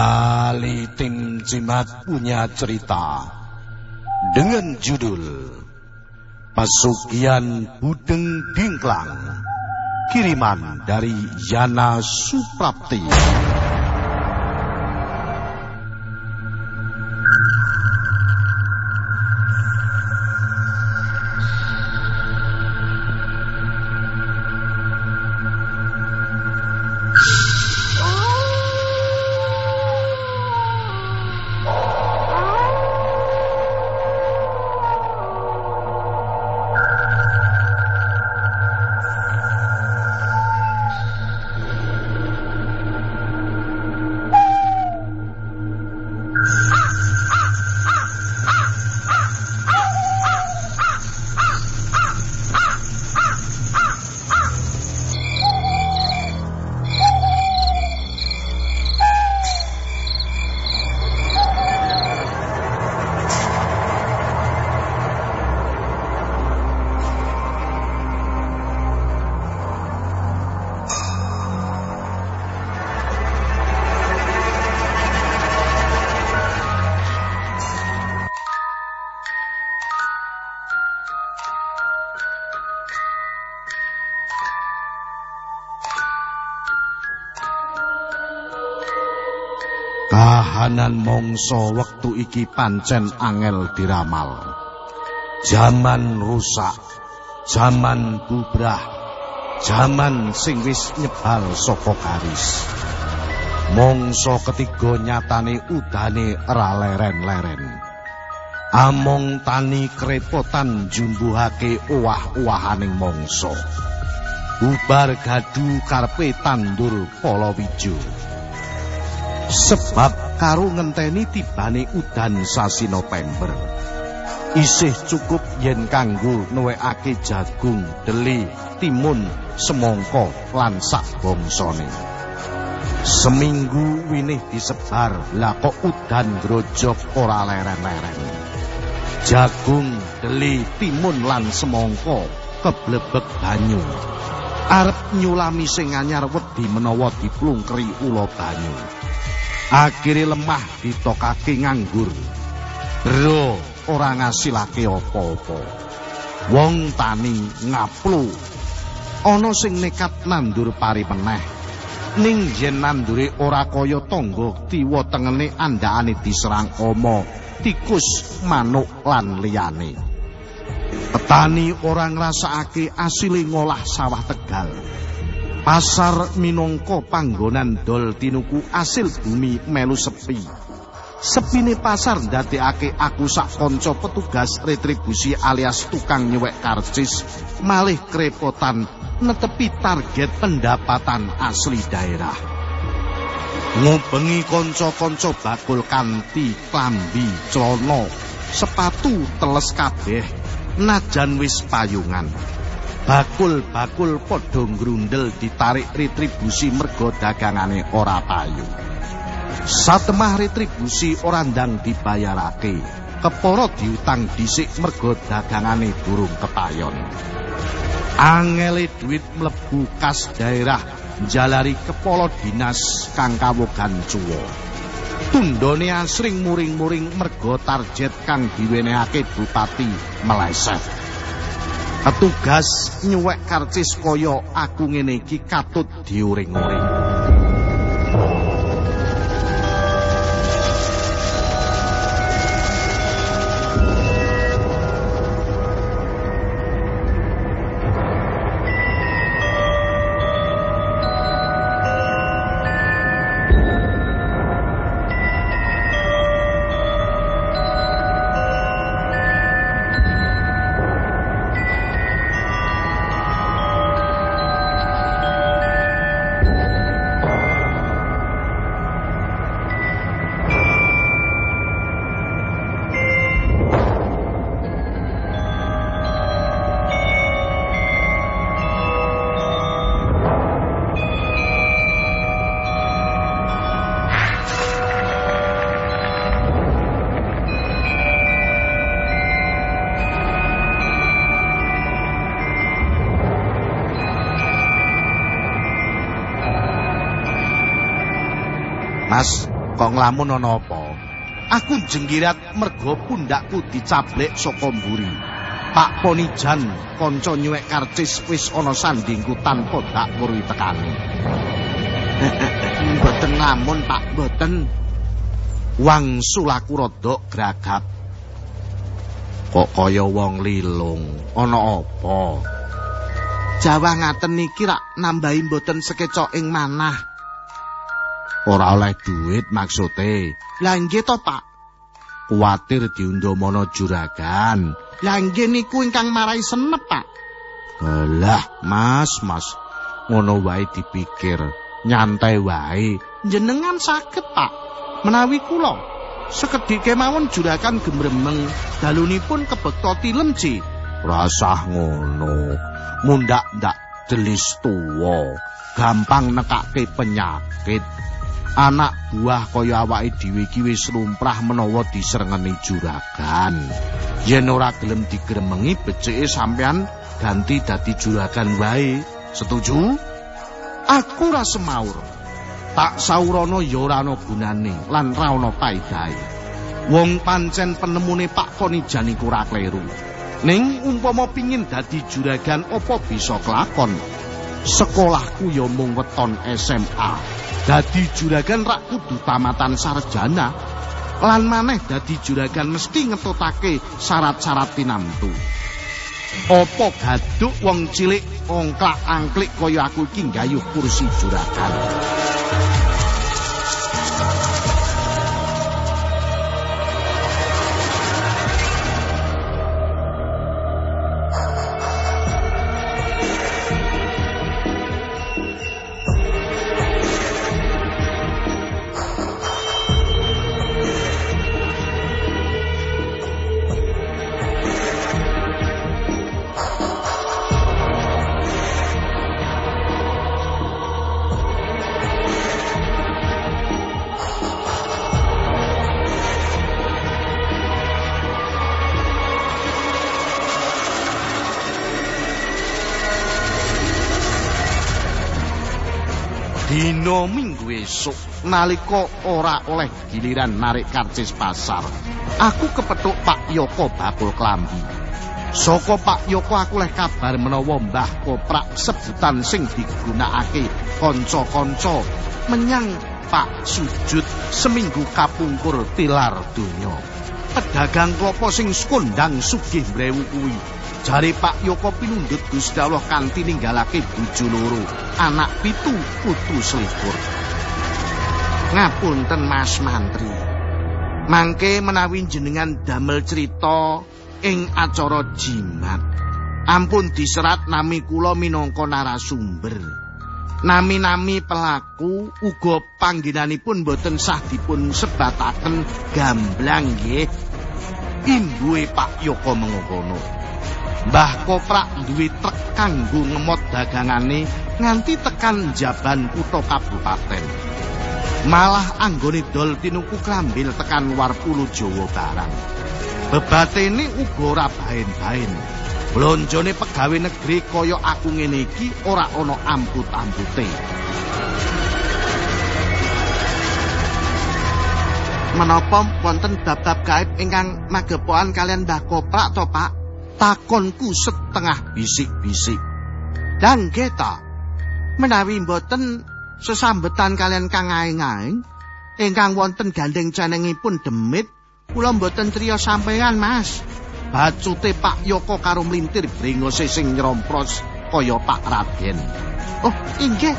Kembali tim Cimat punya cerita dengan judul Pesugihan Budeng Dingklang kiriman dari Yana Suprapti. Kahanan mongso wektu iki pancen angel diramal. Zaman rusak, zaman bubrah, zaman sing wis nyebal saka garis. Mongso ketiga nyatane udane ora leren-leren. Among tani krepotan jumbuhake owah-owahaning mongso. Bubar gadu karpe tandur polowijo. Sebab karo ngenteni tibane udan sasi November. Isih cukup yen kanggo nuwekake jagung, deli, timun, semangka lan sak bangsane. Seminggu winih disebar, lah kok udan grojok ora leren-leren. Jagung, deli, timun lan semangka keblebek banyu. Arep nyulami sing anyar wedi menawa diplungkeri ula banyu. Akhire lemah ditokake nganggur. Bro ora ngasilake apa-apa. Wong tani ngaplu. Ana sing nekat nandur pari meneh. Ning yen nandure ora kaya tangga tiwa tengene andakane diserang ama, tikus, manuk lan liyane. Petani ora ngrasakake asile ngolah sawah Tegal. Pasar minangka panggonan dol tinuku asil bumi melu sepi. Sepine pasar ndadekake aku sak kanca petugas retribusi alias tukang nyewek karcis malih krepotan netepi target pendapatan asli daerah. Ngubengi kanca-kanca bakul kanthi klambi, celana, sepatu teles kabeh najan wis payungan. Bakul-bakul padha grundel ditarik retribusi merga dagangane ora payu. Satemah retribusi ora ndang dibayarake, kepara diutang dhisik merga dagangane durung kepayon. Angele duit mlebu kas daerah jalari kepala dinas kang kawogan cuwa. Tundone asring muring-muring merga target kang diwenehake bupati meleset. Petugas nyuwek karcis kaya aku ngene iki katut diuring-uring. Nglamun ana apa? Aku jenggirat mergo pundakku dicablek saka mburi. Pak Ponijan, kanca nyuwek karcis wis ana sandingku tanpa dak weruhi tekani. Mboten nglamun, Pak, mboten. Wang sulaku rada gragap. Kok kaya wong lilung, ana apa? Jawa ngaten niki rak nambahi mboten sekecok ing manah. Ora oleh duit maksude. Lah nggih to, Pak. Kuwatir diundhamana juragan. Lah nggih niku ingkang marai senep, Pak. Lah, Mas, Mas. Ngono wae dipikir, nyantai wae. Jenengan saged, Pak. Menawi kula sekedhik kemawon juragan gemremeng dalunipun kebekta tilem ji. Rasah ngono. Mundak ndak delis tuwa. Gampang nekake penyakit. Anak buah kaya awake dhewe iki wis lumrah menawa diserengeni juragan. Yen ora gelem digremengi becike sampean ganti dadi juragan wae. Setuju? Aku ora semaur. Tak saurana ya ora ana gunane lan ora ana paedahe. Wong pancen penemune Pak Konijan iku ora kleru. Ning umpama pingin dadi juragan apa bisa kelakon? Sekolahku ya mung weton SMA. Dadi juragan rak kudu tamatan sarjana. Lan maneh dadi juragan mesti ngetutake syarat-syarat tinamtu. Apa gaduk wong cilik ongklak-angklik kaya aku iki nggayuh kursi juragan. Dina minggu esuk nalika ora oleh giliran narik karcis pasar, aku kepethuk Pak Yoko bakul klambi. Saka Pak Yoko aku leh kabar menawa Mbah Koprak sebutan sing digunakake kanca-kanca menyang Pak Sujud seminggu kapungkur tilar donya. Pedagang klopo sing skondang sugih mrewu kuwi Jari Pak Yoko pinundut Gusti Allah kanthi ninggalake bojo loro, anak pitu, putu selikur. Ngapunten Mas Mantri. Mangke menawi jenengan damel cerita ing acara jimat. Ampun diserat nami kula minangka narasumber. Nami-nami pelaku uga panggenanipun boten sah dipun sebataken gamblang nggih. Imbuhe Pak Yoko mengokono. Mbah Koprak duwe trek kanggo ngemot dagangane nganti tekan jaban kutha kabupaten. Malah anggone dol tinuku klambil tekan Warpulu Jawa Barang. Bebatene uga ora baen-baen. Blonjone pegawe negeri kaya aku ngene iki ora ana amput-ampute. Menapa wonten bab-bab gaib ingkang magepokan kalian Mbah Koprak to, Pak? Takonku setengah bisik-bisik. Dan kita, menawi mboten sesambetan kalian kang aing-aing, ingkang wonten gandeng canengipun demit, kula mboten triya sampeyan mas. Bacute Pak Yoko karo mlintir bringose sing nyrompros kaya Pak Raden. Oh, inggih.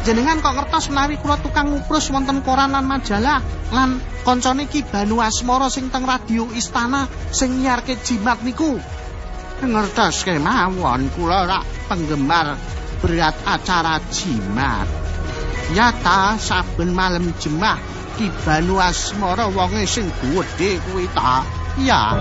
Jenengan kok ngertos menawi kula tukang nguprus wonten koran lan majalah lan kancane Ki Banu Asmara sing teng radio Istana sing nyiarke jimat niku. Ngertos kemawon kula rak penggemar berat acara jimat nyata saben malam jemah di Banu Asmara wonge sing gedhe kuwi ta? Ya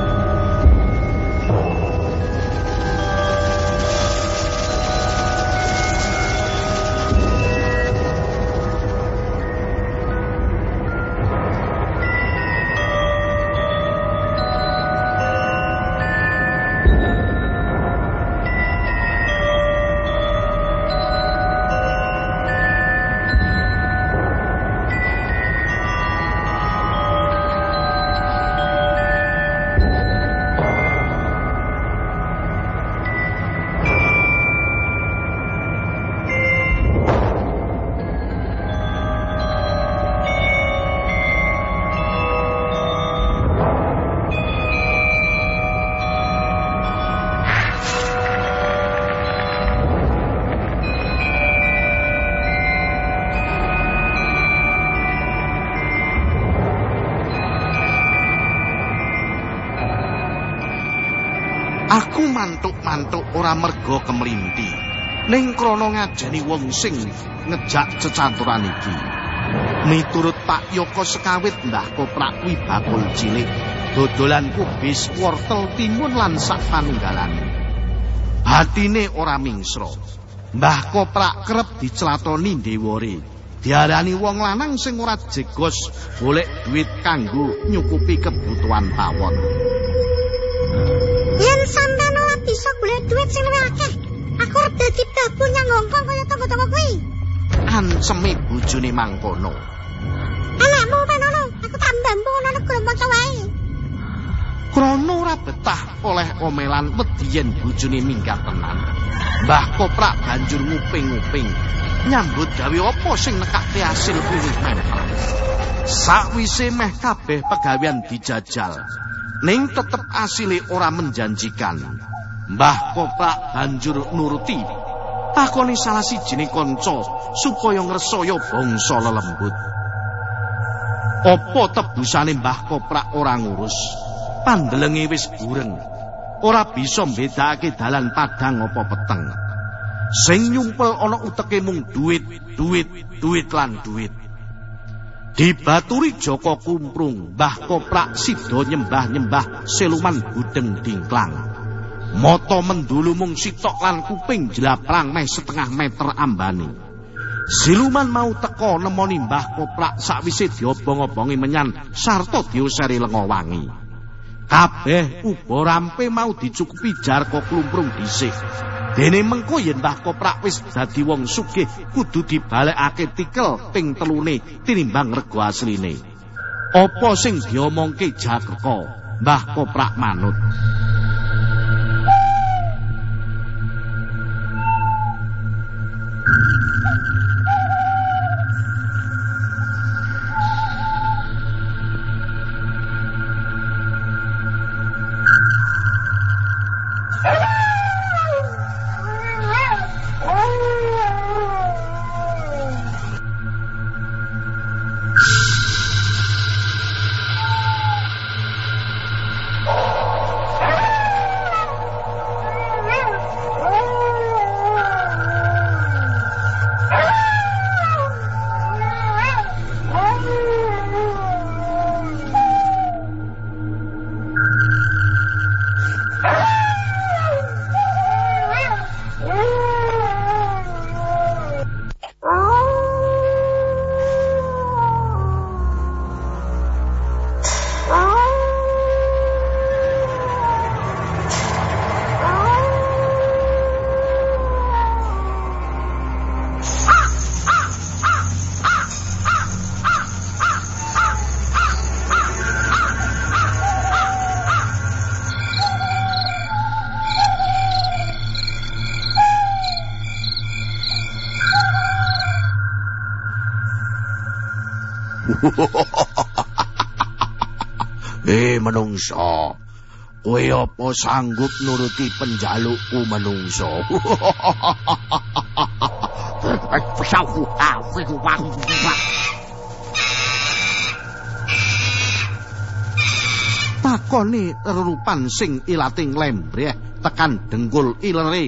mantuk-mantuk ora merga kemlinti. Ning krana ngajeni wong sing ngejak cecaturan iki. Miturut Pak Yoko sekawit Mbah Koprak kuwi bakul cilik, dodolan kubis, wortel, timun lan sak panunggalane. Hatine ora mingsro. Mbah Koprak kerep dicelatoni ndewore. Diarani wong lanang sing ora jegos golek duit kanggo nyukupi kebutuhan tawon. Yen sampean bisa golek duit sing luwih akeh, aku arep dadi babu nyang ngongkong kaya tangga-tangga kuwi. Anceme bojone mangkono. Anakmu penono, aku tak mbambu ngono nek gelem maca wae. Krono ora betah oleh omelan wedi yen bojone minggat tenan. Mbah Koprak banjur nguping-nguping nyambut gawe apa sing nekake hasil kuwi mempel. Sakwise meh kabeh pegawean dijajal, ning tetep asile ora menjanjikan. Mbah Koprak banjur nuruti takoni salah sijine kanca supaya ngresaya bangsa lelembut. Apa tebusane Mbah Koprak ora ngurus? Pandelenge wis bureng. Ora bisa mbedakake dalan padang apa peteng. Sing nyumpel ana uteke mung duit, duit, duit lan duit. Dibaturi Joko Kumprung, Mbah Koprak sida nyembah-nyembah seluman budeng dingklang. Mata mendulu mung sitok lan kuping jlaprang meh setengah meter ambane. Siluman mau teka nemoni Mbah Koprak sakwise diobong-obongi menyan sarta diuseri lenga wangi. Kabeh uba rampe mau dicukupi jar kok klumprung dhisik. Dene mengko yen Mbah Koprak wis dadi wong sugih kudu dibalekake tikel ping telune tinimbang rego asline. Apa sing diomongke Jagreka? Mbah Koprak manut. あ! Eh menungso, kowe apa sanggup nuruti penjalukku menungso? Takone rerupan sing ilating lembreh tekan dengkul ilere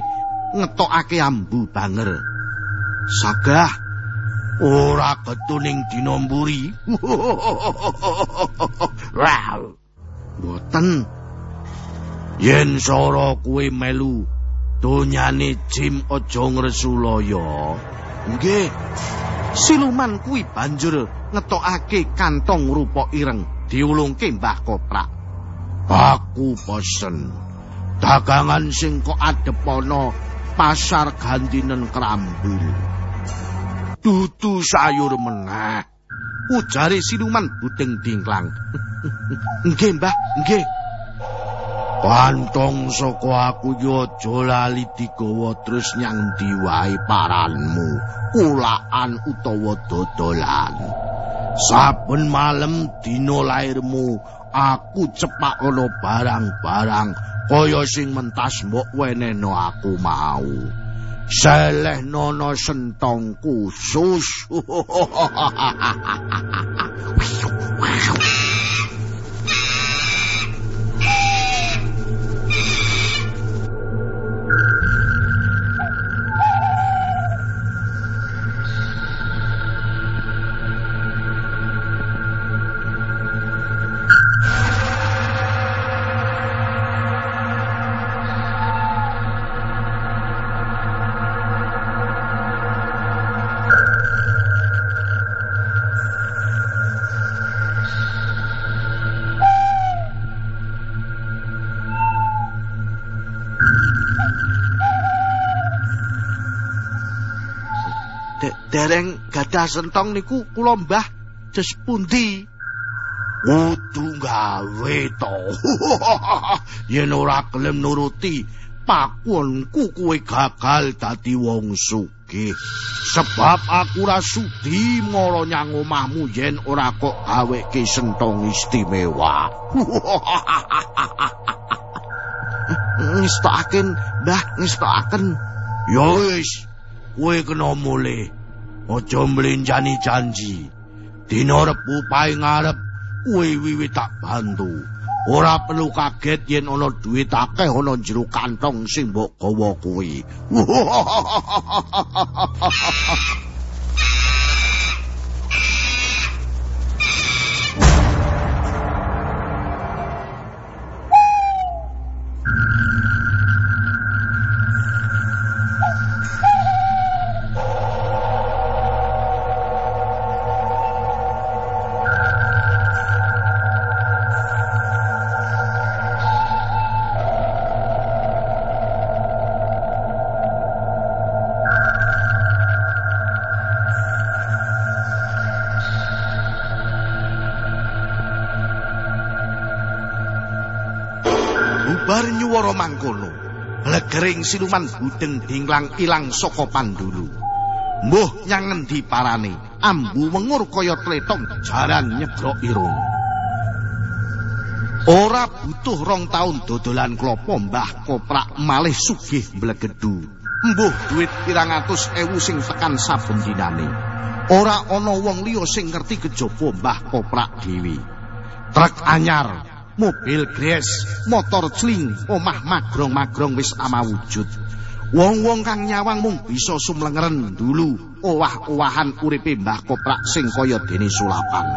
ngetokake ambu banger. Sagah ora ketuning dinomburi. Wow. Boten. Yen sora kuwe melu donyane jim aja ngresulaya. Nggih. Siluman kuwi banjur ngetokake kantong rupa ireng diulungke Mbah Koprak. Aku pesen dagangan sing kok adep ana pasar gandinen Krambul. Dudu sayur meneh. Ujare siluman budeng dingklang. nggih, Mbah, nggih. Kantong saka aku yo aja lali digawa terus nyang ndi wae paranmu, kulaan utawa dodolan. Saben malam dina lairmu aku cepak ana barang-barang kaya sing mentas mbok weneno aku mau. Seleh nono sentong khusus. dereng gadah sentong niku kula Mbah jes pundi? Kudu gawe to. Yen ora gelem nuruti pakunku kuwe gagal dadi wong sugih. Sebab aku ra sudi mara nyang omahmu yen ora kok gaweke sentong istimewa. Ngestokaken, Mbah, ngestokaken. Ya wis, kowe kena mulih. Aja mlenjani janji. Dina rebu pae ngarep kowe wiwit tak bantu. Ora perlu kaget yen ana dhuwit akeh ana jero kantong sing mbok gawa kowe. Bubar nyuwara mangkono. Blegering siluman budeng dinglang ilang saka pandulu. Mbuh nyang ngendi parane? Ambu wengur kaya tletong jaran nyebrok irung. Ora butuh rong taun dodolan klopo Mbah Koprak malih sugih mblegedu. Mbuh duit pirang atus ewu sing tekan saben dinane. Ora ana wong liya sing ngerti kejaba Mbah Koprak dhewe. Truk anyar mobil gres, motor cling, omah magrong-magrong wis amawujud. Wong-wong kang nyawang mung bisa sumlengeren dulu owah-owahan uripe Mbah Koprak sing kaya dene sulapan.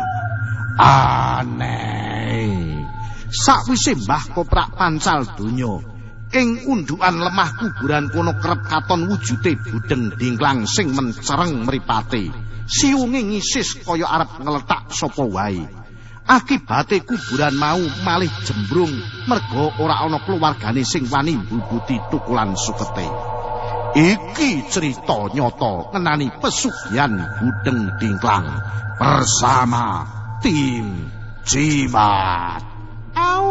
Aneh. Sakwise Mbah Koprak pancal donya, ing undukan lemah kuburan kono kerep katon wujute budeng dingklang sing mencereng mripate. Siunge ngisis kaya arep ngeletak sapa wae. Akibate kuburan mau malih jembrung merga ora ana keluargane sing wani mbubuti tukulan sukete. Iki cerita nyata ngenani pesugihan budeng dingklang bersama tim jimat. Au